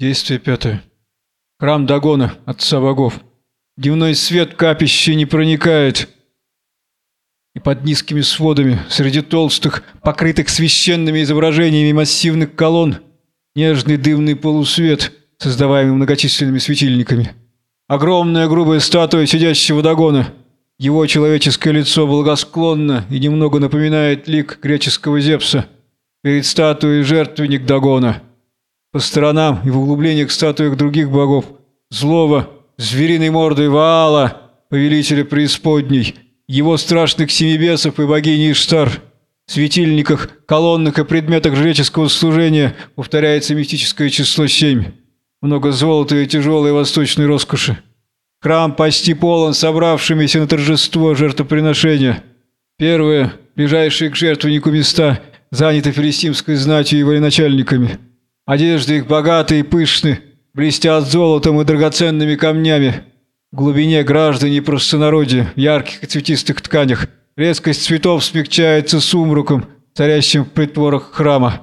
Действие пятое. Храм Дагона, отца богов. Дневной свет капища не проникает. И под низкими сводами, среди толстых, покрытых священными изображениями массивных колонн, нежный дымный полусвет, создаваемый многочисленными светильниками. Огромная грубая статуя сидящего Дагона. Его человеческое лицо благосклонно и немного напоминает лик греческого Зевса. Перед статуей жертвенник Дагона. По сторонам и в углублениях статуях других богов. Злого, звериной мордой Ваала, повелителя преисподней, его страшных семибесов и богини Иштар. В светильниках, колоннах и предметах жреческого служения повторяется мистическое число семь. Много золота и тяжелой восточной роскоши. Храм почти полон собравшимися на торжество жертвоприношения. Первые, ближайшие к жертвеннику места, заняты филистимской знатью и военачальниками. Одежды их богатые и пышны, блестят золотом и драгоценными камнями. В глубине граждане и простонародье, в ярких и цветистых тканях, резкость цветов смягчается сумруком, царящим в притворах храма.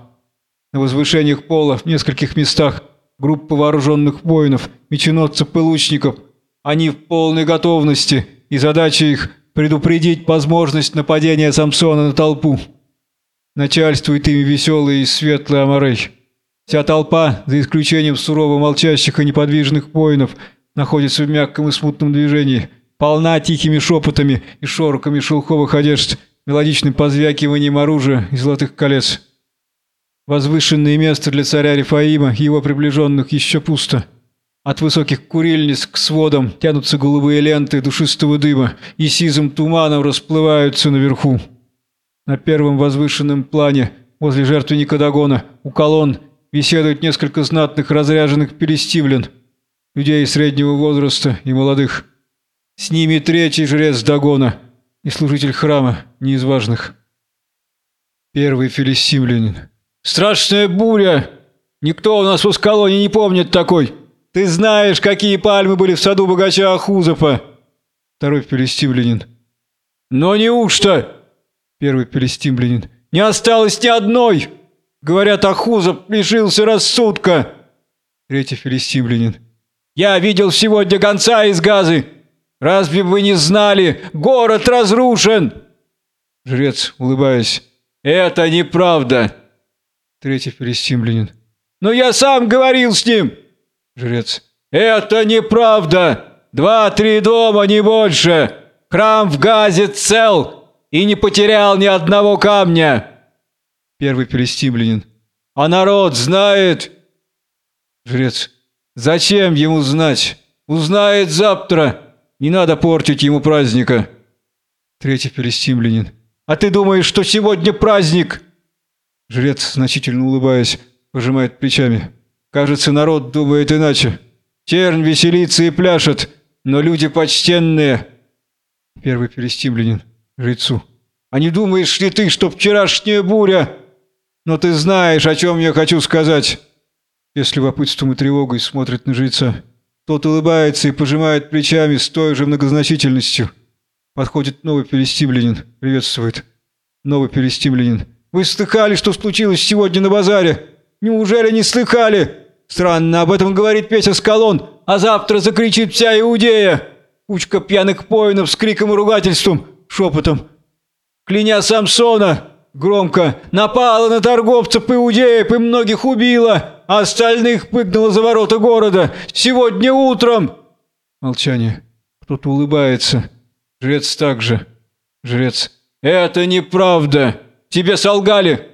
На возвышениях пола в нескольких местах группа вооруженных воинов, меченосцев и лучников. Они в полной готовности, и задача их – предупредить возможность нападения Самсона на толпу. Начальствует ими веселый и светлый Амарей. Вся толпа, за исключением сурово молчащих и неподвижных воинов, находится в мягком и смутном движении, полна тихими шепотами и шороками шелковых одежд, мелодичным позвякиванием оружия и золотых колец. Возвышенное место для царя Рифаима и его приближенных еще пусто. От высоких курильниц к сводам тянутся голубые ленты душистого дыма и сизым туманом расплываются наверху. На первом возвышенном плане, возле жертвенника Дагона, у колонн, беседуют несколько знатных разряженных перестивлен, людей среднего возраста и молодых. С ними третий жрец Дагона и служитель храма, не из важных. Первый филистимлянин. «Страшная буря! Никто у нас в Ускалоне не помнит такой! Ты знаешь, какие пальмы были в саду богача Ахузопа!» Второй филистимлянин. «Но неужто?» Первый филистимлянин. «Не осталось ни одной!» Говорят, Ахузов лишился рассудка. Третий филистимлянин. Я видел сегодня гонца из газы. Разве вы не знали? Город разрушен. Жрец, улыбаясь. Это неправда. Третий филистимлянин. Но я сам говорил с ним. Жрец. Это неправда. Два-три дома, не больше. Храм в газе цел и не потерял ни одного камня. Первый перестимлянин. А народ знает? Жрец. Зачем ему знать? Узнает завтра. Не надо портить ему праздника. Третий перестимлянин. А ты думаешь, что сегодня праздник? Жрец, значительно улыбаясь, пожимает плечами. Кажется, народ думает иначе. Чернь веселится и пляшет, но люди почтенные. Первый перестимлянин. Жрецу. А не думаешь ли ты, что вчерашняя буря но ты знаешь, о чем я хочу сказать. Если любопытством и тревогой смотрит на жреца. Тот улыбается и пожимает плечами с той же многозначительностью. Подходит новый перестимлянин, приветствует. Новый перестимлянин. «Вы слыхали, что случилось сегодня на базаре? Неужели не слыхали? Странно, об этом говорит Петя Скалон, а завтра закричит вся Иудея!» Кучка пьяных воинов с криком и ругательством, шепотом. «Кляня Самсона!» Громко напала на торговцев иудеев и многих убила, а остальных выгнала за ворота города. Сегодня утром...» Молчание. Кто-то улыбается. Жрец также. Жрец. «Это неправда! Тебе солгали!»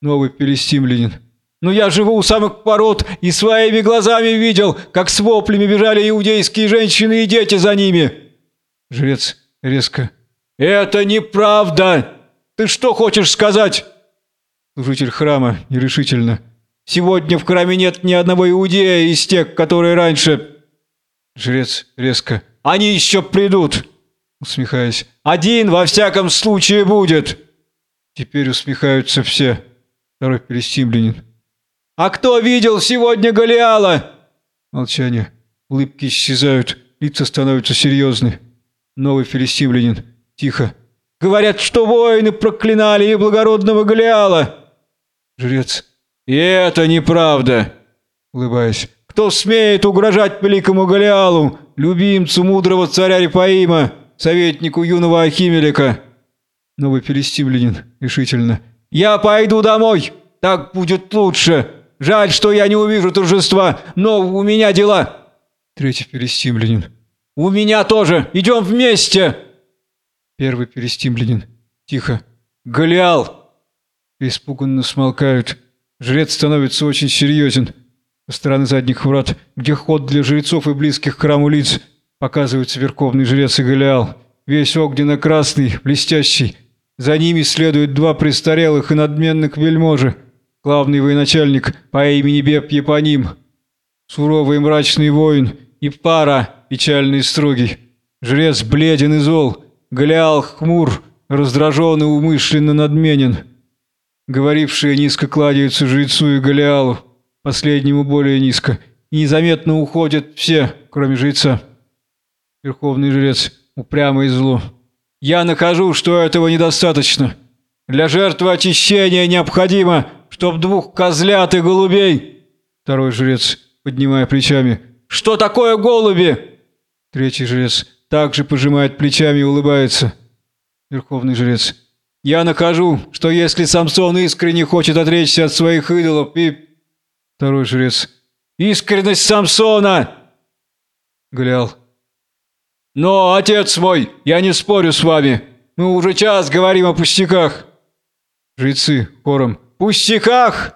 Новый перестимлянин. «Но я живу у самых ворот и своими глазами видел, как с воплями бежали иудейские женщины и дети за ними!» Жрец резко. «Это неправда!» Ты что хочешь сказать?» Служитель храма нерешительно. «Сегодня в храме нет ни одного иудея из тех, которые раньше...» Жрец резко. «Они еще придут!» Усмехаясь. «Один во всяком случае будет!» Теперь усмехаются все. Второй перестимлянин. «А кто видел сегодня Голиала?» Молчание. Улыбки исчезают, лица становятся серьезны. Новый филистимлянин. Тихо. Говорят, что воины проклинали и благородного Голиала. Жрец. И это неправда. улыбаясь. «Кто смеет угрожать великому Голиалу, любимцу мудрого царя Репаима, советнику юного Ахимелика?» Новый перестимлянин решительно. «Я пойду домой! Так будет лучше! Жаль, что я не увижу торжества, но у меня дела!» Третий перестимлянин. «У меня тоже! Идем вместе!» Первый перестимлянин. Тихо. «Голиал!» Испуганно смолкают. Жрец становится очень серьезен. Со стороны задних врат, где ход для жрецов и близких к храму лиц, показывается верховный жрец и Голиал. Весь огненно-красный, блестящий. За ними следуют два престарелых и надменных вельможи. Главный военачальник по имени Беб Епоним. Суровый мрачный воин. И пара, печальный и строгий. Жрец бледен и зол. Голиал хмур, раздражен и умышленно надменен. Говорившие низко кладаются жрецу и Голиалу, последнему более низко, и незаметно уходят все, кроме жреца. Верховный жрец, упрямо и зло. «Я нахожу, что этого недостаточно. Для жертвы очищения необходимо, чтоб двух козлят и голубей...» Второй жрец, поднимая плечами. «Что такое голуби?» Третий жрец также пожимает плечами и улыбается. Верховный жрец. Я нахожу, что если Самсон искренне хочет отречься от своих идолов и... Второй жрец. Искренность Самсона! Глял. Но, отец мой, я не спорю с вами. Мы уже час говорим о пустяках. Жрецы хором. Пустяках!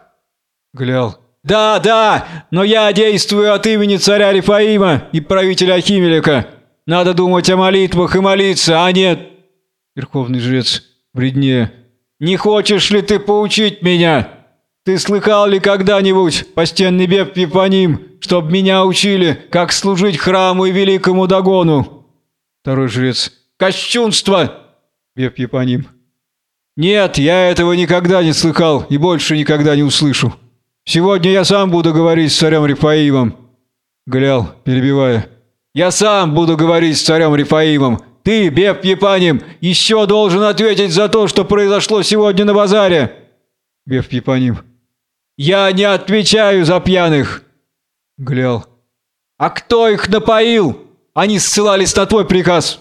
Глял. Да, да, но я действую от имени царя Рифаима и правителя Ахимелика. Надо думать о молитвах и молиться, а нет... Верховный жрец вреднее. «Не хочешь ли ты поучить меня? Ты слыхал ли когда-нибудь, постенный беб Епоним, чтоб меня учили, как служить храму и великому Дагону?» Второй жрец. «Кощунство!» Беб Епоним. «Нет, я этого никогда не слыхал и больше никогда не услышу. Сегодня я сам буду говорить с царем Рифаимом». Глял, перебивая. «Я сам буду говорить с царем Рифаимом, ты, Беб Епаним, еще должен ответить за то, что произошло сегодня на базаре!» Беб Епаним. «Я не отвечаю за пьяных!» Глял. «А кто их напоил? Они ссылались на твой приказ!»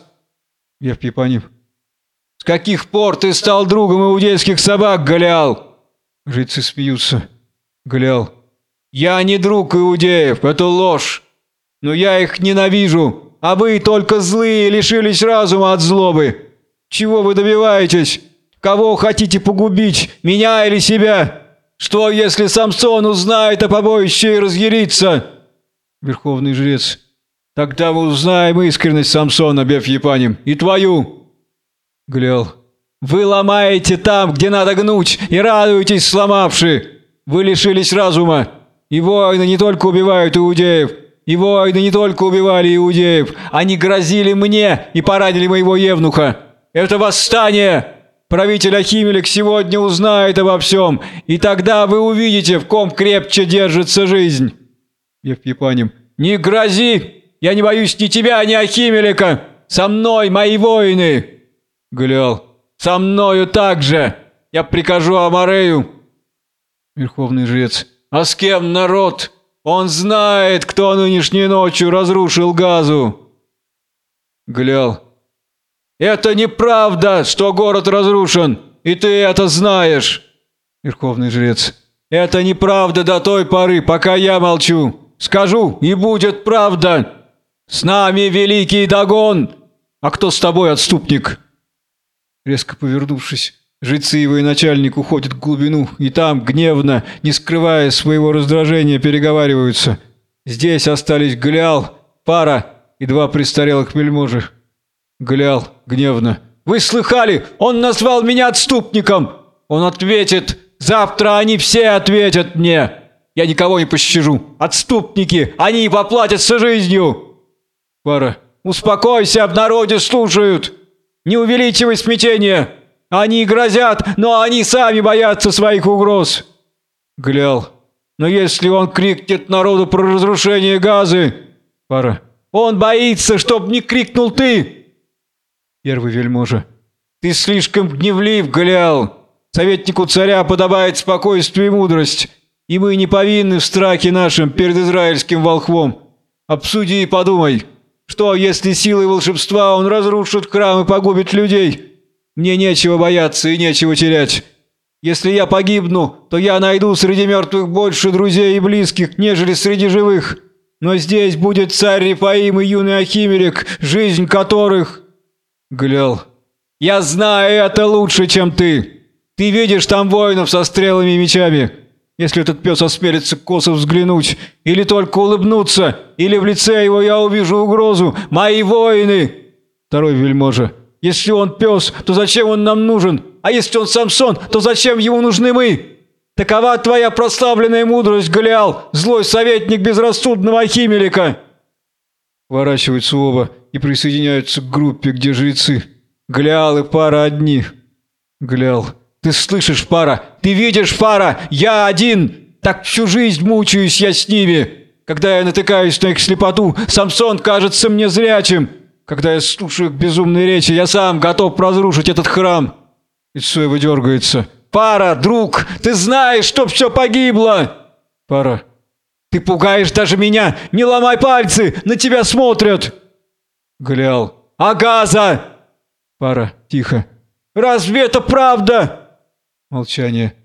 Беб Епаним. «С каких пор ты стал другом иудейских собак, Галиал?» Жрецы смеются. Галиал. «Я не друг иудеев, это ложь, но я их ненавижу!» а вы только злые лишились разума от злобы. Чего вы добиваетесь? Кого хотите погубить, меня или себя? Что, если Самсон узнает о побоище и разъярится?» Верховный жрец. «Тогда мы узнаем искренность Самсона, Беф Епаним, и твою!» Глял. «Вы ломаете там, где надо гнуть, и радуетесь, сломавши! Вы лишились разума, и воины не только убивают иудеев, и воины не только убивали иудеев, они грозили мне и поранили моего евнуха. Это восстание! Правитель Ахимелек сегодня узнает обо всем, и тогда вы увидите, в ком крепче держится жизнь. Евпипаним. Не грози! Я не боюсь ни тебя, ни Ахимелека! Со мной мои воины! Глял. Со мною также! Я прикажу Амарею. Верховный жрец. А с кем народ? Он знает, кто нынешней ночью разрушил газу. Глял. Это неправда, что город разрушен, и ты это знаешь. Верховный жрец. Это неправда до той поры, пока я молчу. Скажу, и будет правда. С нами великий Дагон. А кто с тобой, отступник? Резко повернувшись, Жрецы и военачальник уходят в глубину, и там, гневно, не скрывая своего раздражения, переговариваются. Здесь остались Глял, пара и два престарелых вельможи. Глял гневно. «Вы слыхали? Он назвал меня отступником! Он ответит! Завтра они все ответят мне! Я никого не пощажу! Отступники! Они поплатятся жизнью!» Пара. «Успокойся, в народе слушают! Не увеличивай смятение!» Они грозят, но они сами боятся своих угроз. Глял. Но если он крикнет народу про разрушение газы... Пара. Он боится, чтоб не крикнул ты. Первый вельможа. Ты слишком гневлив, Глял. Советнику царя подобает спокойствие и мудрость. и мы не повинны в страхе нашем перед израильским волхвом. Обсуди и подумай, что, если силой волшебства он разрушит храм и погубит людей? Мне нечего бояться и нечего терять. Если я погибну, то я найду среди мертвых больше друзей и близких, нежели среди живых. Но здесь будет царь Рифаим и юный Ахимерик, жизнь которых...» Глял. «Я знаю это лучше, чем ты. Ты видишь там воинов со стрелами и мечами. Если этот пес осмелится косо взглянуть, или только улыбнуться, или в лице его я увижу угрозу. Мои воины!» Второй вельможа. «Если он пес, то зачем он нам нужен? А если он Самсон, то зачем ему нужны мы? Такова твоя прославленная мудрость, Голиал, злой советник безрассудного Ахимелика!» Ворачиваются оба и присоединяются к группе, где жрецы. Голиал и пара одни. Голиал. «Ты слышишь, пара? Ты видишь, пара? Я один! Так всю жизнь мучаюсь я с ними!» Когда я натыкаюсь на их слепоту, Самсон кажется мне зрячим. Когда я слушаю безумные речи, я сам готов разрушить этот храм. Его дергается. «Пара, друг, ты знаешь, что все погибло!» «Пара, ты пугаешь даже меня! Не ломай пальцы! На тебя смотрят!» Глял. «Агаза!» «Пара, тихо!» «Разве это правда?» Молчание.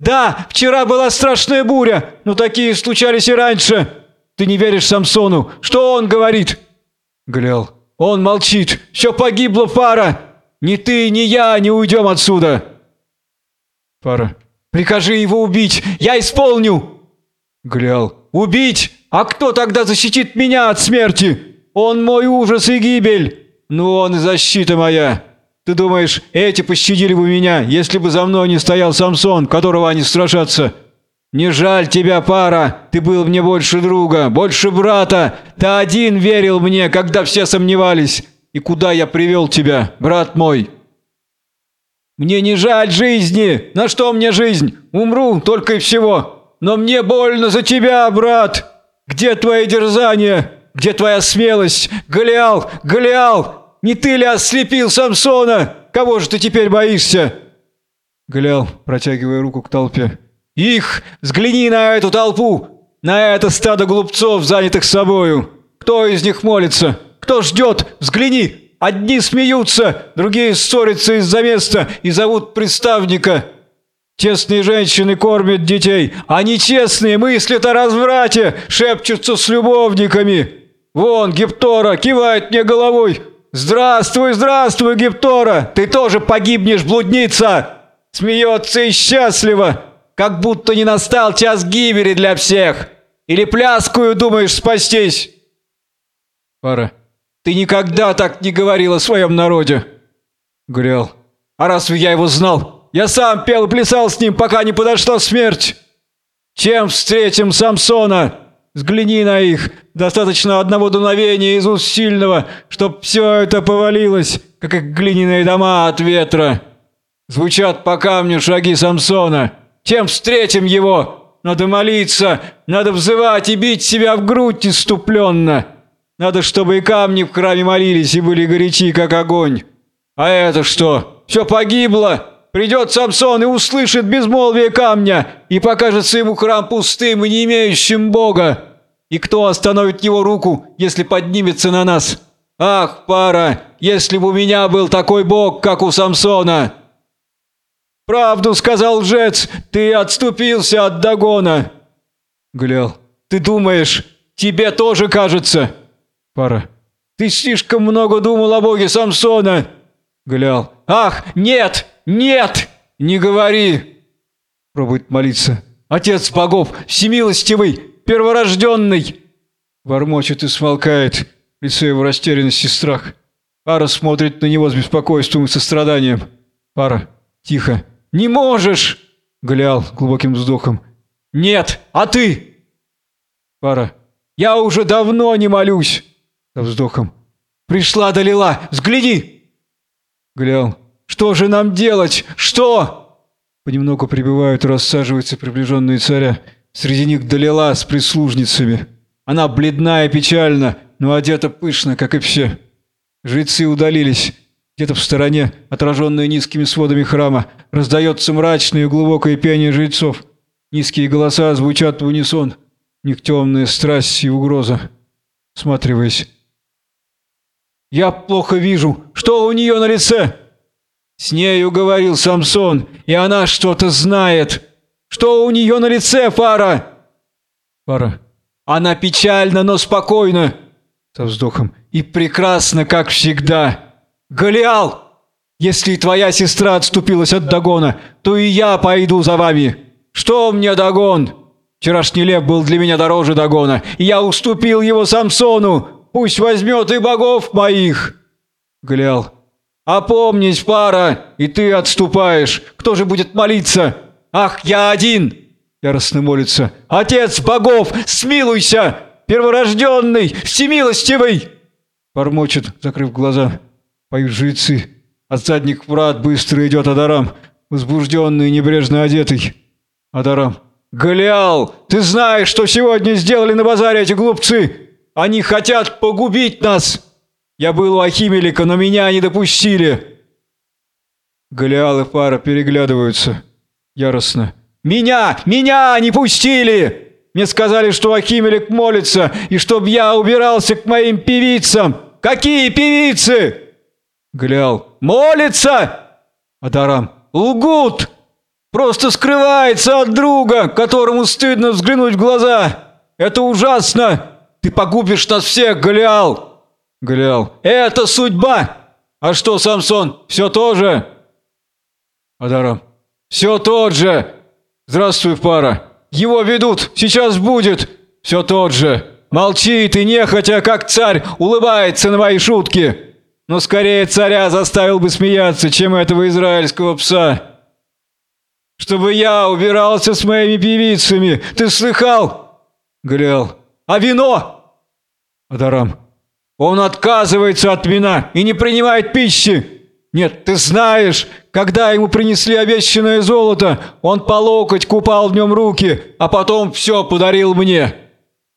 «Да, вчера была страшная буря, но такие случались и раньше. Ты не веришь Самсону? Что он говорит?» Глял. «Он молчит. Все погибло, пара. Ни ты, ни я не уйдем отсюда!» Пара. «Прикажи его убить! Я исполню!» Глял. «Убить? А кто тогда защитит меня от смерти? Он мой ужас и гибель! Ну он и защита моя! Ты думаешь, эти пощадили бы меня, если бы за мной не стоял Самсон, которого они страшатся?» «Не жаль тебя, пара! Ты был мне больше друга, больше брата! Ты один верил мне, когда все сомневались! И куда я привел тебя, брат мой?» «Мне не жаль жизни! На что мне жизнь? Умру только и всего! Но мне больно за тебя, брат! Где твои дерзания? Где твоя смелость? Голиал! Голиал! Не ты ли ослепил Самсона? Кого же ты теперь боишься?» Голиал, протягивая руку к толпе. «Их! Взгляни на эту толпу! На это стадо глупцов, занятых собою! Кто из них молится?» Кто ждет? Взгляни! Одни смеются, другие ссорятся из-за места и зовут представника. Честные женщины кормят детей, а нечестные мыслят о разврате, шепчутся с любовниками. Вон, Гептора кивает мне головой. «Здравствуй, здравствуй, Гептора! Ты тоже погибнешь, блудница!» Смеется и счастливо, как будто не настал час гибели для всех. Или пляскую думаешь спастись? Пара. Ты никогда так не говорил о своем народе!» Грел. «А разве я его знал? Я сам пел и плясал с ним, пока не подошла смерть! Чем встретим Самсона? Взгляни на их! Достаточно одного дуновения из уст сильного, чтоб все это повалилось, как их глиняные дома от ветра! Звучат по камню шаги Самсона! Чем встретим его? Надо молиться, надо взывать и бить себя в грудь иступленно!» Надо, чтобы и камни в храме молились и были горячи, как огонь. А это что? Все погибло? Придет Самсон и услышит безмолвие камня, и покажется ему храм пустым и не имеющим Бога. И кто остановит его руку, если поднимется на нас? Ах, пара, если бы у меня был такой Бог, как у Самсона!» «Правду сказал лжец, ты отступился от Дагона!» Глял, «Ты думаешь, тебе тоже кажется?» Пара. «Ты слишком много думал о боге Самсона!» Глял. «Ах, нет! Нет! Не говори!» Пробует молиться. «Отец богов, всемилостивый, перворожденный!» Бормочет и смолкает. Лицо его растерянность и страх. Пара смотрит на него с беспокойством и состраданием. Пара. Тихо. «Не можешь!» Глял глубоким вздохом. «Нет, а ты?» Пара. «Я уже давно не молюсь!» Со вздохом. «Пришла Далила! Взгляни!» Глянул. «Что же нам делать? Что?» Понемногу прибывают и рассаживаются приближенные царя. Среди них Далила с прислужницами. Она бледна и печальна, но одета пышно, как и все. Жрецы удалились. Где-то в стороне, отраженные низкими сводами храма, раздается мрачное и глубокое пение жрецов. Низкие голоса звучат в унисон. В них темная страсть и угроза. Сматриваясь. «Я плохо вижу. Что у нее на лице?» «С нею говорил Самсон, и она что-то знает. Что у нее на лице, Фара?» «Фара. Она печальна, но спокойна». Со вздохом. «И прекрасна, как всегда. Голиал!» Если твоя сестра отступилась от Дагона, то и я пойду за вами. Что мне Дагон? Вчерашний лев был для меня дороже Дагона, и я уступил его Самсону. Пусть возьмет и богов моих. Глял. Опомнись, пара, и ты отступаешь. Кто же будет молиться? Ах, я один. Яростно молится. Отец богов, смилуйся! Перворожденный, всемилостивый! Бормочет, закрыв глаза. Поют жрецы. Задних врат быстро идет Адарам, возбужденный и небрежно одетый. Адарам. «Голиал, ты знаешь, что сегодня сделали на базаре эти глупцы? Они хотят погубить нас! Я был у Ахимелика, но меня не допустили!» Голиал и Фара переглядываются. Яростно. «Меня! Меня не пустили! Мне сказали, что Ахимелик молится, и чтоб я убирался к моим певицам! Какие певицы?» Глял. «Молится!» Адарам. «Лгут! Просто скрывается от друга, которому стыдно взглянуть в глаза! Это ужасно! Ты погубишь нас всех, Голиал!» Голиал. «Это судьба! А что, Самсон, все то же?» Адарам. «Все тот же! Здравствуй, пара! Его ведут! Сейчас будет! Все тот же! Молчит и нехотя, как царь, улыбается на мои шутки!» Но скорее царя заставил бы смеяться, чем этого израильского пса. Чтобы я убирался с моими певицами. Ты слыхал? Глял. А вино? Адарам. Он отказывается от вина и не принимает пищи. Нет, ты знаешь, когда ему принесли обещанное золото, он по локоть купал в нем руки, а потом все подарил мне.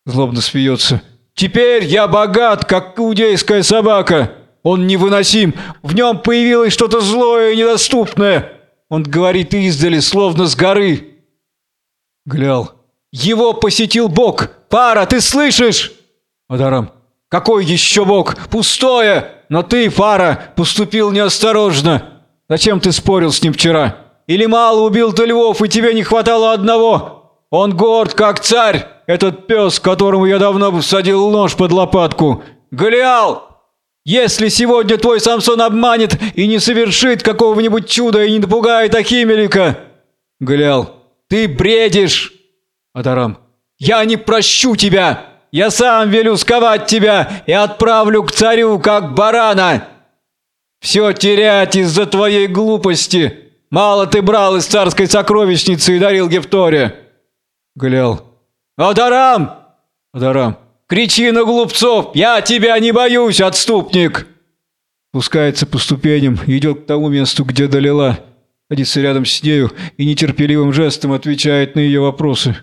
Злобно смеется. Теперь я богат, как иудейская собака. Он невыносим. В нем появилось что-то злое и недоступное. Он говорит издали, словно с горы. Глял. Его посетил Бог. Пара, ты слышишь? Адарам. Какой еще Бог? Пустое. Но ты, Фара, поступил неосторожно. Зачем ты спорил с ним вчера? Или мало убил ты львов, и тебе не хватало одного? Он горд, как царь, этот пес, которому я давно бы всадил нож под лопатку. Голиал, если сегодня твой Самсон обманет и не совершит какого-нибудь чуда и не напугает Ахимелика, Глял, ты бредишь. Адарам, я не прощу тебя. Я сам велю сковать тебя и отправлю к царю, как барана. Все терять из-за твоей глупости. Мало ты брал из царской сокровищницы и дарил Гефторе. Глял, Адарам! Адарам, Кричи на глупцов! Я тебя не боюсь, отступник!» Спускается по ступеням идет к тому месту, где долила. Садится рядом с нею и нетерпеливым жестом отвечает на ее вопросы.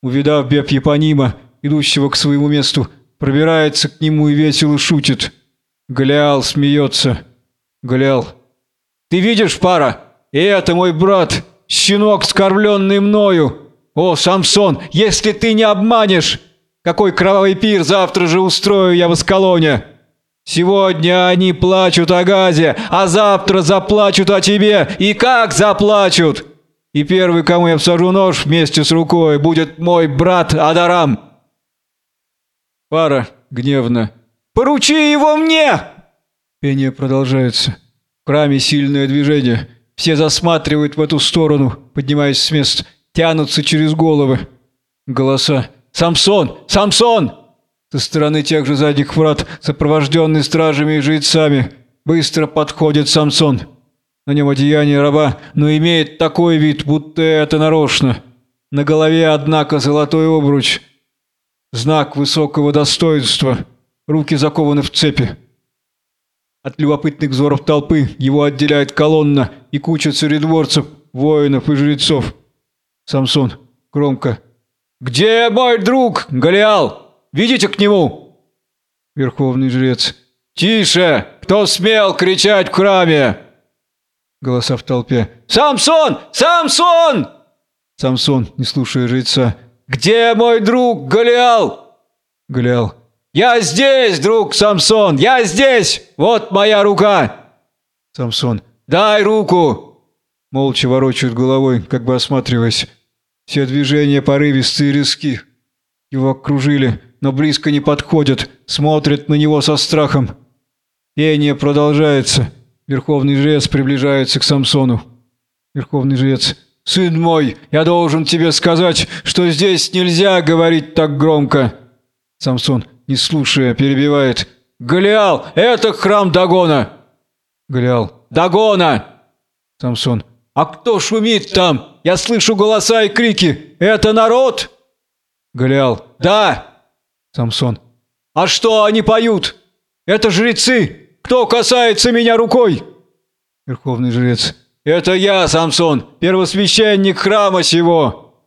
Увидав Беп Японима, идущего к своему месту, пробирается к нему и весело шутит. Глял смеется. Глял. «Ты видишь, пара? И это мой брат, щенок, скормленный мною. О, Самсон, если ты не обманешь, какой кровавый пир завтра же устрою я в Аскалоне! Сегодня они плачут о газе, а завтра заплачут о тебе. И как заплачут? И первый, кому я всажу нож вместе с рукой, будет мой брат Адарам. Пара гневно. «Поручи его мне!» Пение продолжается. В храме сильное движение. Все засматривают в эту сторону, поднимаясь с мест, тянутся через головы. Голоса. «Самсон! Самсон!» Со стороны тех же задних врат, сопровожденный стражами и жрецами, быстро подходит Самсон. На нем одеяние раба, но имеет такой вид, будто это нарочно. На голове, однако, золотой обруч. Знак высокого достоинства. Руки закованы в цепи. От любопытных взоров толпы его отделяет колонна и куча царедворцев, воинов и жрецов. Самсон громко «Где мой друг, Голиал? Видите к нему?» Верховный жрец. «Тише! Кто смел кричать в храме?» Голоса в толпе. «Самсон! Самсон!» Самсон, не слушая жреца. «Где мой друг Голиал?» Голиал. «Я здесь, друг Самсон, я здесь! Вот моя рука!» Самсон. «Дай руку!» Молча ворочают головой, как бы осматриваясь. Все движения порывистые и резки. Его окружили, но близко не подходят, смотрят на него со страхом. Пение продолжается. Верховный жрец приближается к Самсону. Верховный жрец. «Сын мой, я должен тебе сказать, что здесь нельзя говорить так громко!» Самсон, не слушая, перебивает. «Голиал, это храм Дагона!» Голиал. «Дагона!» Самсон. «А кто шумит там? Я слышу голоса и крики. Это народ?» Голиал. «Да!» Самсон. «А что они поют? Это жрецы! Кто касается меня рукой?» Верховный жрец. «Это я, Самсон, первосвященник храма сего!»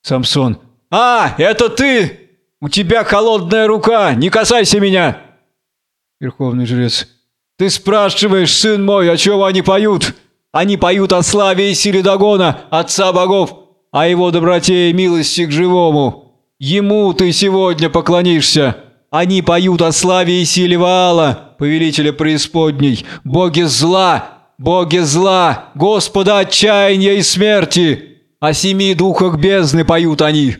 Самсон. «А, это ты! У тебя холодная рука, не касайся меня!» Верховный жрец. «Ты спрашиваешь, сын мой, о чем они поют? Они поют о славе и силе Дагона, отца богов, о его доброте и милости к живому. Ему ты сегодня поклонишься. Они поют о славе и силе Ваала, повелителя преисподней, боге зла, боги зла, Господа отчаяния и смерти. О семи духах бездны поют они.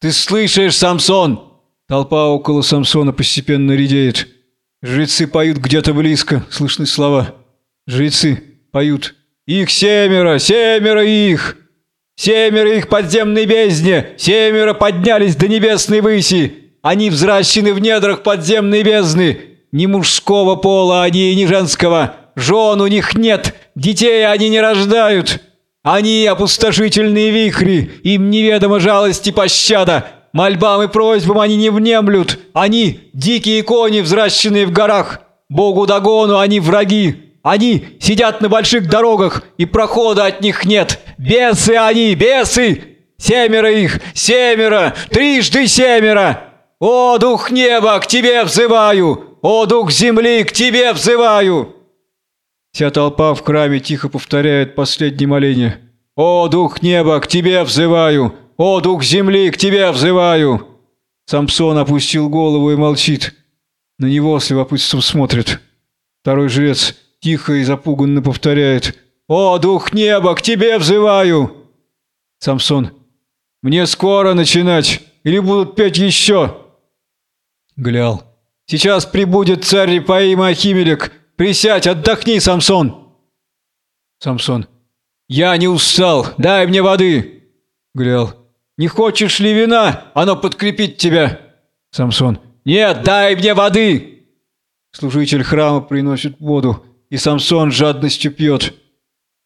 Ты слышишь, Самсон?» Толпа около Самсона постепенно редеет. Жрецы поют где-то близко, слышны слова. Жрецы поют. «Их семеро, семеро их! Семеро их подземной бездне! Семеро поднялись до небесной выси! Они взращены в недрах подземной бездны! Ни мужского пола они, и ни женского!» жен у них нет, детей они не рождают. Они опустошительные вихри, им неведома жалость и пощада. Мольбам и просьбам они не внемлют. Они дикие кони, взращенные в горах. Богу Дагону они враги. Они сидят на больших дорогах, и прохода от них нет. Бесы они, бесы! Семеро их, семеро, трижды семеро! О, дух неба, к тебе взываю! О, дух земли, к тебе взываю!» Вся толпа в храме тихо повторяет последнее моление. «О, дух неба, к тебе взываю! О, дух земли, к тебе взываю!» Самсон опустил голову и молчит. На него с любопытством смотрит. Второй жрец тихо и запуганно повторяет. «О, дух неба, к тебе взываю!» Самсон. «Мне скоро начинать, или будут петь еще?» Глял. «Сейчас прибудет царь Рипаим Ахимелек, Присядь, отдохни, Самсон!» Самсон. «Я не устал, дай мне воды!» Глял. «Не хочешь ли вина? Оно подкрепит тебя!» Самсон. «Нет, дай мне воды!» Служитель храма приносит воду, и Самсон жадностью пьет.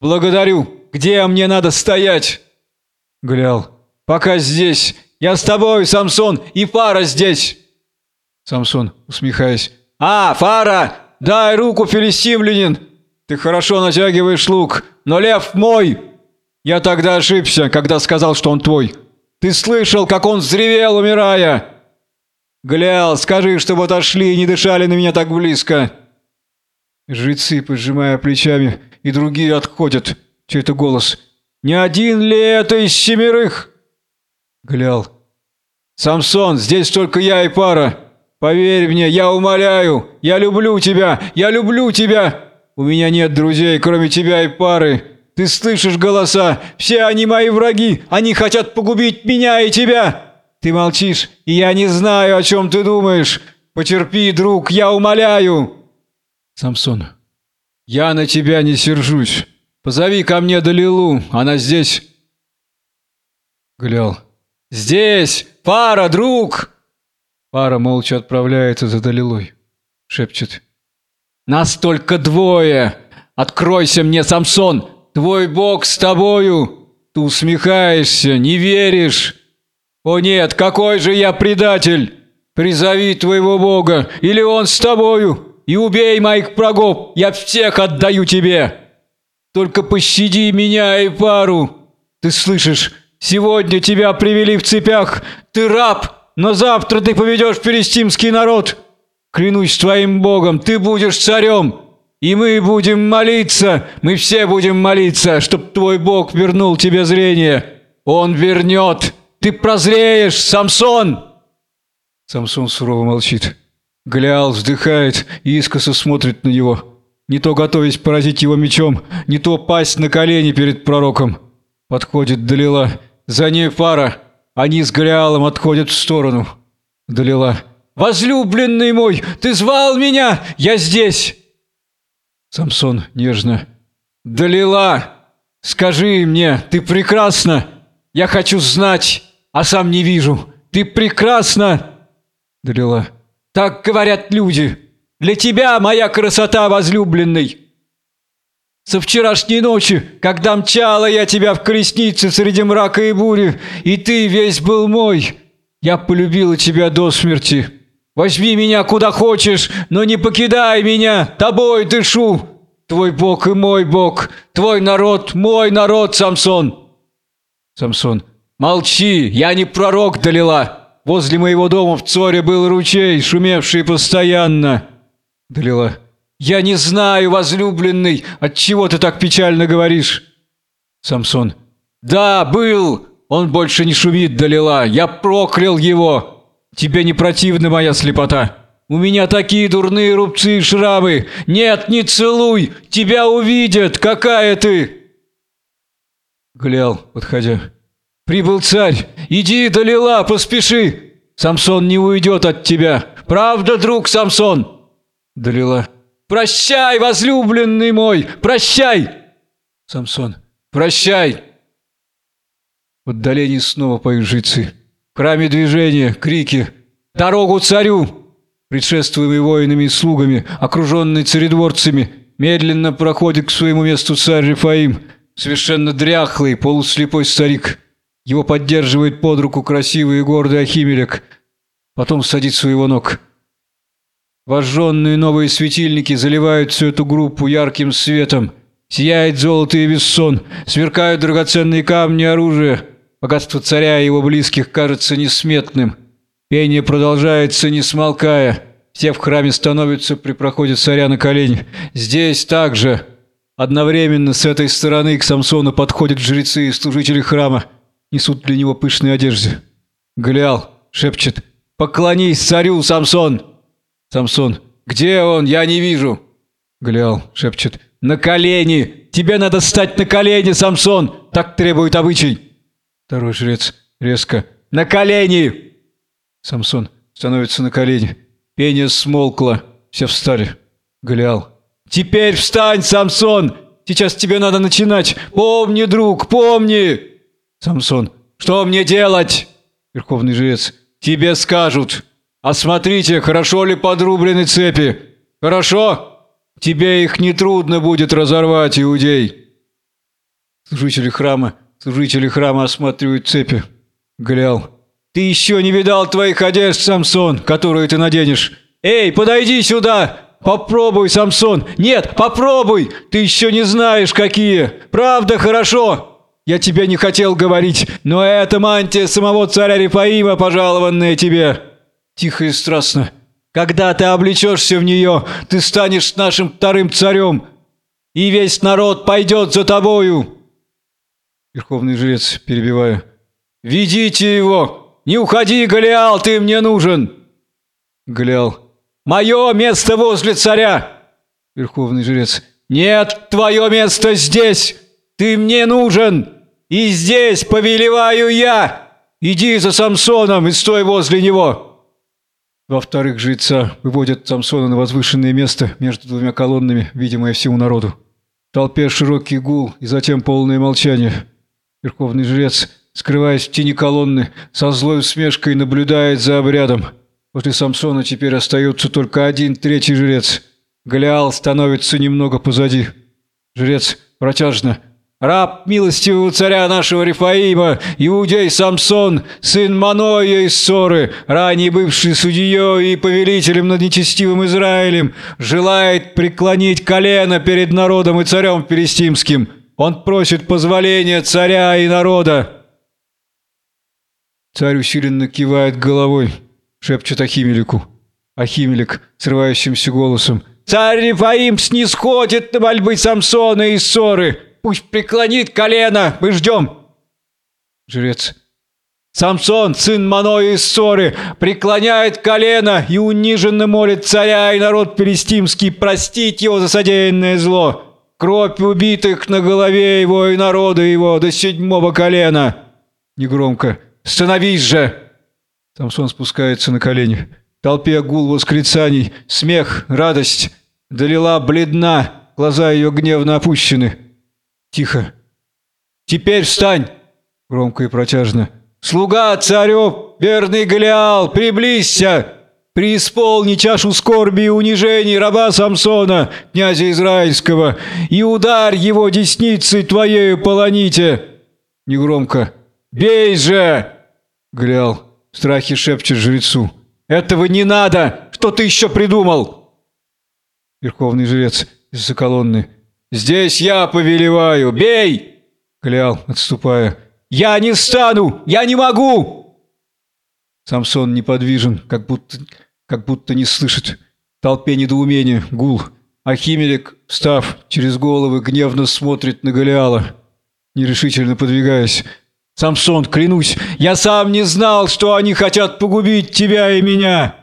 «Благодарю! Где мне надо стоять?» Глял. «Пока здесь! Я с тобой, Самсон, и Фара здесь!» Самсон, усмехаясь. «А, Фара! Дай руку, филистимлянин! Ты хорошо натягиваешь лук, но лев мой! Я тогда ошибся, когда сказал, что он твой. Ты слышал, как он взревел, умирая? Глял, скажи, чтобы отошли и не дышали на меня так близко!» Жрецы, поджимая плечами, и другие отходят. Чей-то голос. «Не один ли это из семерых?» Глял. «Самсон, здесь только я и пара. Поверь мне, я умоляю, я люблю тебя, я люблю тебя. У меня нет друзей, кроме тебя и пары. Ты слышишь голоса? Все они мои враги, они хотят погубить меня и тебя. Ты молчишь, и я не знаю, о чем ты думаешь. Потерпи, друг, я умоляю. Самсон. Я на тебя не сержусь. Позови ко мне Далилу, она здесь. Глял. Здесь, пара, друг. Пара молча отправляется за Далилой. Шепчет. «Нас только двое! Откройся мне, Самсон! Твой бог с тобою! Ты усмехаешься, не веришь! О нет, какой же я предатель! Призови твоего бога, или он с тобою, и убей моих врагов, я всех отдаю тебе! Только пощади меня и пару! Ты слышишь, сегодня тебя привели в цепях, ты раб!» Но завтра ты поведешь филистимский народ. Клянусь твоим Богом, ты будешь царем. И мы будем молиться, мы все будем молиться, чтоб твой Бог вернул тебе зрение. Он вернет! Ты прозреешь, Самсон!» Самсон сурово молчит. Глял, вздыхает и искоса смотрит на него. Не то готовясь поразить его мечом, не то пасть на колени перед пророком. Подходит Далила. За ней фара. Они с Галиалом отходят в сторону. Далила. «Возлюбленный мой, ты звал меня! Я здесь!» Самсон нежно. «Далила, скажи мне, ты прекрасна! Я хочу знать, а сам не вижу! Ты прекрасна!» Далила. «Так говорят люди! Для тебя моя красота, возлюбленный!» Со вчерашней ночи, когда мчала я тебя в колеснице среди мрака и бури, и ты весь был мой, я полюбила тебя до смерти. Возьми меня куда хочешь, но не покидай меня, тобой дышу. Твой Бог и мой Бог, твой народ, мой народ, Самсон. Самсон. Молчи, я не пророк Далила. Возле моего дома в Цоре был ручей, шумевший постоянно. Далила. Я не знаю, возлюбленный, от чего ты так печально говоришь. Самсон. Да, был. Он больше не шумит, Далила. Я проклял его. Тебе не противна моя слепота? У меня такие дурные рубцы и шрамы. Нет, не целуй. Тебя увидят. Какая ты? Глял, подходя. Прибыл царь. Иди, Далила, поспеши. Самсон не уйдет от тебя. Правда, друг Самсон? Далила. Прощай, возлюбленный мой, прощай. Самсон. Прощай. В отдалении снова поют жрецы. В храме движения, крики. «Дорогу царю!» Предшествуемый воинами и слугами, окруженный царедворцами, медленно проходит к своему месту царь Рифаим, совершенно дряхлый, полуслепой старик. Его поддерживает под руку красивый и гордый Ахимелек. Потом садится у его ног. Вожженные новые светильники заливают всю эту группу ярким светом. Сияет золото и вессон, сверкают драгоценные камни и оружие. Богатство царя и его близких кажется несметным. Пение продолжается, не смолкая. Все в храме становятся при проходе царя на колени. Здесь также. Одновременно с этой стороны к Самсону подходят жрецы и служители храма. Несут для него пышные одежды. Глял, шепчет. «Поклонись царю, Самсон!» Самсон. «Где он? Я не вижу!» Глял, шепчет. «На колени! Тебе надо стать на колени, Самсон! Так требует обычай!» Второй жрец резко «На колени!» Самсон становится на колени. Пение смолкло. Все встали. Голиал. «Теперь встань, Самсон! Сейчас тебе надо начинать! Помни, друг, помни!» Самсон. «Что мне делать?» Верховный жрец. «Тебе скажут. Осмотрите, хорошо ли подрублены цепи. Хорошо? Тебе их нетрудно будет разорвать, иудей!» Служители храма Служители храма осматривают цепи. Глял. «Ты еще не видал твоих одежд, Самсон, которые ты наденешь? Эй, подойди сюда! Попробуй, Самсон! Нет, попробуй! Ты еще не знаешь, какие! Правда, хорошо!» «Я тебе не хотел говорить, но это мантия самого царя Рифаима, пожалованная тебе!» Тихо и страстно. «Когда ты облечешься в нее, ты станешь нашим вторым царем, и весь народ пойдет за тобою!» Верховный жрец, перебивая. «Ведите его! Не уходи, Голиал, ты мне нужен!» Голиал. «Мое место возле царя!» Верховный жрец. «Нет, твое место здесь! Ты мне нужен! И здесь повелеваю я! Иди за Самсоном и стой возле него!» Во-вторых, жреца выводят Самсона на возвышенное место между двумя колоннами, видимое всему народу. В толпе широкий гул и затем полное молчание. Верховный жрец, скрываясь в тени колонны, со злой усмешкой наблюдает за обрядом. После Самсона теперь остается только один третий жрец. Голиал становится немного позади. Жрец протяжно. «Раб милостивого царя нашего Рифаима, иудей Самсон, сын Маноя из Соры, ранее бывший судьей и повелителем над нечестивым Израилем, желает преклонить колено перед народом и царем Перестимским». Он просит позволения царя и народа!» Царь усиленно кивает головой, шепчет Ахимелику. Ахимелик срывающимся голосом. «Царь Рифаим снисходит на мольбы Самсона и ссоры! Пусть преклонит колено! Мы ждем!» Жрец. Самсон, сын Маноя из Ссоры, преклоняет колено и униженно молит царя и народ перестимский простить его за содеянное зло. Кровь убитых на голове его и народа его до седьмого колена. Негромко. «Становись же!» Самсон спускается на колени. Толпе гул восклицаний, смех, радость. Долила бледна, глаза ее гневно опущены. Тихо. «Теперь встань!» Громко и протяжно. «Слуга царев, верный Голиал, приблизься! Преисполни чашу скорби и унижений раба Самсона, князя Израильского, и ударь его десницей твоею полоните!» Негромко. «Бей же!» Голиал в страхе шепчет жрецу. «Этого не надо! Что ты еще придумал?» Верховный жрец из-за колонны. «Здесь я повелеваю! Бей!» Голиал, отступая. «Я не стану! Я не могу!» Самсон неподвижен, как будто, как будто не слышит. В толпе недоумения, гул. Ахимелек, встав через головы, гневно смотрит на Голиала, нерешительно подвигаясь. «Самсон, клянусь, я сам не знал, что они хотят погубить тебя и меня!»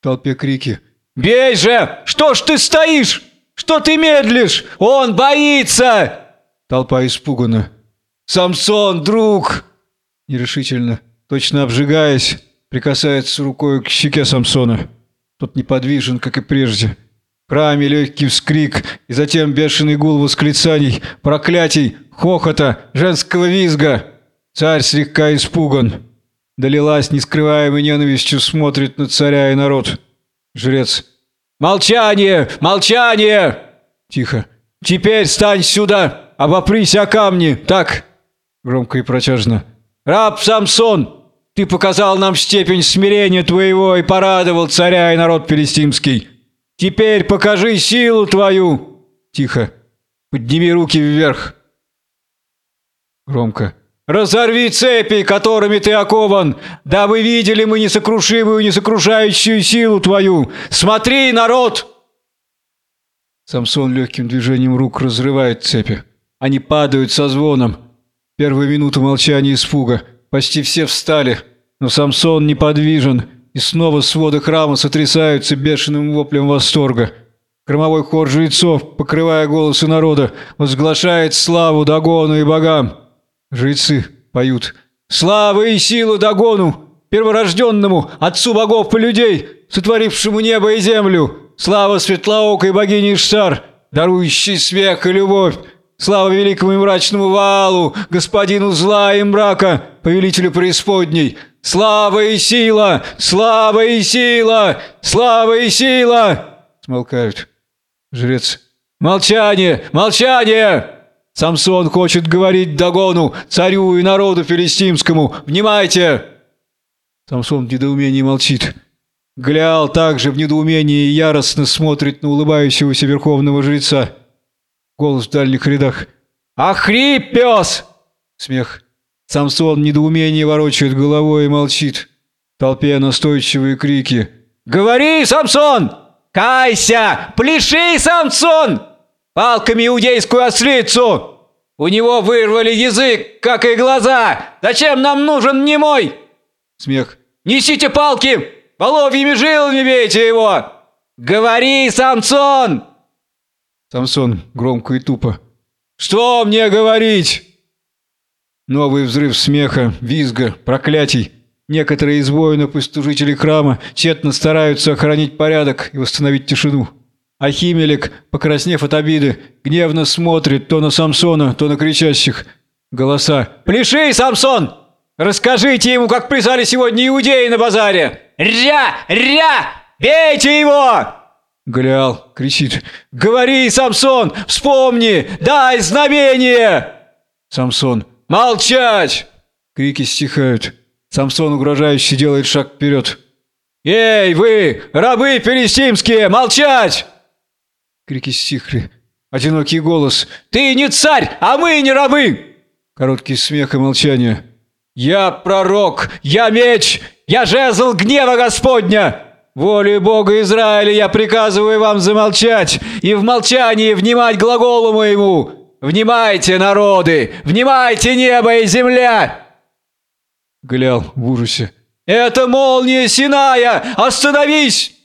В толпе крики. «Бей же! Что ж ты стоишь? Что ты медлишь? Он боится!» Толпа испугана. «Самсон, друг!» Нерешительно, точно обжигаясь, прикасается рукой к щеке Самсона. Тот неподвижен, как и прежде. В храме легкий вскрик, и затем бешеный гул восклицаний, проклятий, хохота, женского визга. Царь слегка испуган. Долилась нескрываемой ненавистью, смотрит на царя и народ. Жрец. «Молчание! Молчание!» Тихо. «Теперь стань сюда! Обопрись о камни! Так!» Громко и протяжно. «Раб Самсон, ты показал нам степень смирения твоего и порадовал царя и народ палестинский. Теперь покажи силу твою!» Тихо. «Подними руки вверх!» Громко. «Разорви цепи, которыми ты окован, дабы видели мы несокрушимую, несокрушающую силу твою! Смотри, народ!» Самсон легким движением рук разрывает цепи. Они падают со звоном. Первую минуту молчания испуга. Почти все встали, но Самсон неподвижен, и снова своды храма сотрясаются бешеным воплем восторга. Хромовой хор жрецов, покрывая голосы народа, возглашает славу Дагону и богам. Жрецы поют «Слава и силу Дагону, перворожденному, отцу богов и людей, сотворившему небо и землю! Слава светлоокой богине Иштар, дарующей смех и любовь! Слава великому и мрачному Валу, господину зла и мрака, повелителю преисподней! Слава и сила! Слава и сила! Слава и сила!» Смолкают. Жрец. «Молчание! Молчание!» Самсон хочет говорить Дагону, царю и народу филистимскому. Внимайте!» Самсон в недоумении молчит. Глял также в недоумении яростно смотрит на улыбающегося верховного жреца. Голос в дальних рядах. «Охри, пес!» Смех. Самсон в недоумении ворочает головой и молчит. В толпе настойчивые крики. «Говори, Самсон! Кайся! Пляши, Самсон! Палками иудейскую ослицу! У него вырвали язык, как и глаза! Зачем нам нужен немой?» Смех. «Несите палки! Воловьими жилами бейте его! Говори, Самсон!» Самсон громко и тупо. «Что мне говорить?» Новый взрыв смеха, визга, проклятий. Некоторые из воинов и служителей храма тщетно стараются охранить порядок и восстановить тишину. Ахимелек, покраснев от обиды, гневно смотрит то на Самсона, то на кричащих. Голоса. «Пляши, Самсон! Расскажите ему, как плясали сегодня иудеи на базаре! Ря! Ря! Бейте его!» Голиал кричит. «Говори, Самсон! Вспомни! Дай знамение!» Самсон. «Молчать!» Крики стихают. Самсон угрожающе делает шаг вперед. «Эй, вы, рабы филистимские, молчать!» Крики стихли. Одинокий голос. «Ты не царь, а мы не рабы!» Короткий смех и молчание. «Я пророк! Я меч! Я жезл гнева Господня! Волей Бога Израиля я приказываю вам замолчать и в молчании внимать глаголу моему! Внимайте, народы! Внимайте, небо и земля!» Глял в ужасе. «Это молния Синая! Остановись!»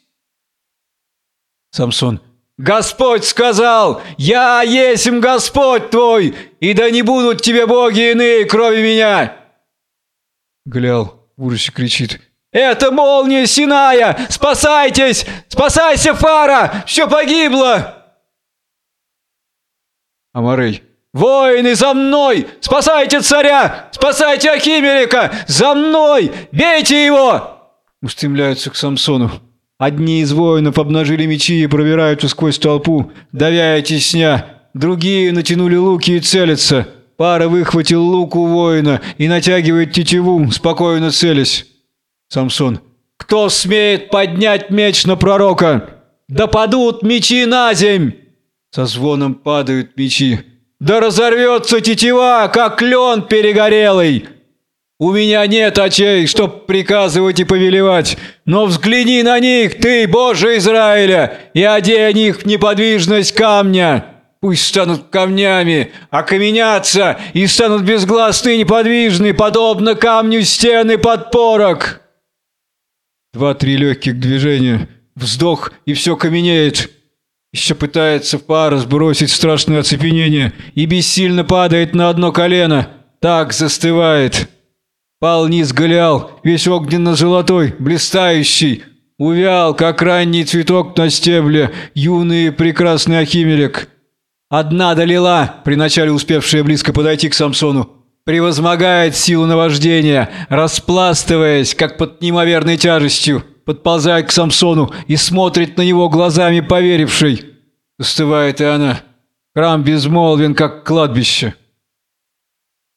Самсон. «Господь сказал, я есмь Господь твой, и да не будут тебе боги иные, кроме меня!» Глял в ужасе кричит. «Это молния Синая! Спасайтесь! Спасайся, Фара! Все погибло!» Амарей. «Воины, за мной! Спасайте царя! Спасайте Ахимелика! За мной! Бейте его!» Устремляются к Самсону. Одни из воинов обнажили мечи и пробираются сквозь толпу, давя тесня. Другие натянули луки и целятся. Пара выхватил лук у воина и натягивает тетиву, спокойно целясь. Самсон. «Кто смеет поднять меч на пророка? Да падут мечи на земь!» Со звоном падают мечи. «Да разорвется тетива, как лен перегорелый!» «У меня нет очей, чтоб приказывать и повелевать, но взгляни на них, ты, Боже Израиля, и одень их в неподвижность камня!» Пусть станут камнями, окаменятся и станут безгласны и неподвижны, подобно камню стены подпорок. Два-три легких движения, вздох, и все каменеет. Еще пытается пара сбросить страшное оцепенение и бессильно падает на одно колено. Так застывает. Пал низ Голиал, весь огненно-золотой, блистающий. Увял, как ранний цветок на стебле, юный и прекрасный Ахимелек. Одна долила, при начале успевшая близко подойти к Самсону, превозмогает силу наваждения, распластываясь, как под неимоверной тяжестью, подползает к Самсону и смотрит на него глазами поверившей. Устывает и она. Храм безмолвен, как кладбище.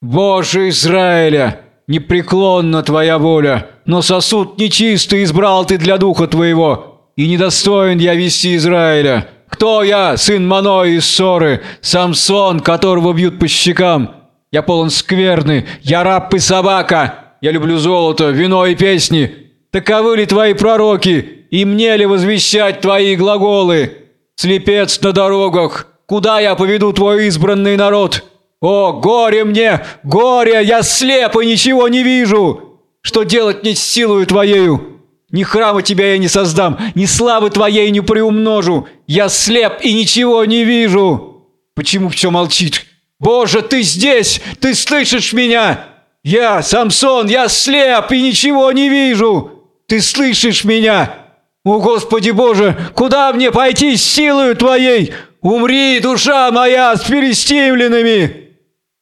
«Боже Израиля! Непреклонна твоя воля, но сосуд нечистый избрал ты для духа твоего, и недостоин я вести Израиля». Кто я, сын Маной из Ссоры, Самсон, которого бьют по щекам? Я полон скверны, я раб и собака. Я люблю золото, вино и песни. Таковы ли твои пророки? И мне ли возвещать твои глаголы? Слепец на дорогах, куда я поведу твой избранный народ? О, горе мне, горе, я слеп и ничего не вижу. Что делать мне с силою твоею? Ни храма тебя я не создам, ни славы твоей не приумножу. Я слеп и ничего не вижу. Почему все молчит? Боже, ты здесь, ты слышишь меня? Я, Самсон, я слеп и ничего не вижу. Ты слышишь меня? О, Господи Боже, куда мне пойти с силою твоей? Умри, душа моя, с перестимленными.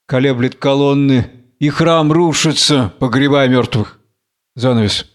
Колеблет колонны, и храм рушится, погребая мертвых. Занавес.